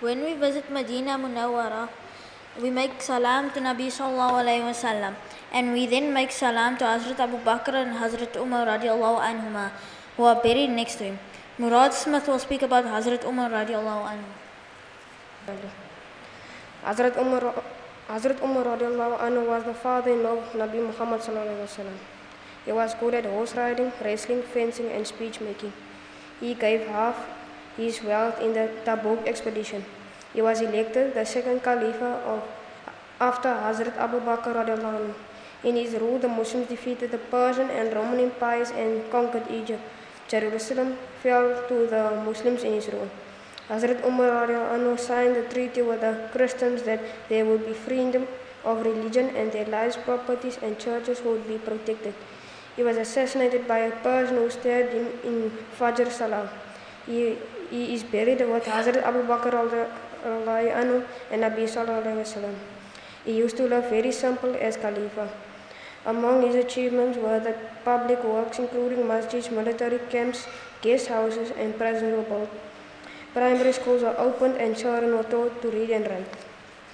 When we visit Medina Munawwara, we make salam to Nabi sallallahu alayhi wasallam, and we then make salam to Hazrat Abu Bakr and Hazrat Umar radiallahu anhuma, who are buried next to him. Murad Smith will speak about Hazrat Umar radiallahu anhu. Hazrat Umar, Hazrat Umar radiallahu anhu was the father-in-law of Nabi Muhammad sallallahu alaihi wasallam. He was good at horse riding, wrestling, fencing, and speech making. He gave half his wealth in the Tabuk expedition. He was elected the second Caliph of after Hazrat Abu Bakr radiallahu. In his rule, the Muslims defeated the Persian and Roman empires and conquered Egypt. Jerusalem fell to the Muslims in his rule. Hazrat Umar anhu signed a treaty with the Christians that there would be freedom of religion and their lives, properties, and churches would be protected. He was assassinated by a Persian who stabbed him in Fajr Salah. He, is buried with Hazrat Abu Bakr anhu and Nabi sallallahu alaihi. He used to live very simple as Khalifa. Among his achievements were the public works including masjids, military camps, guest houses and prisons were built. Primary schools were opened and children were taught to read and write.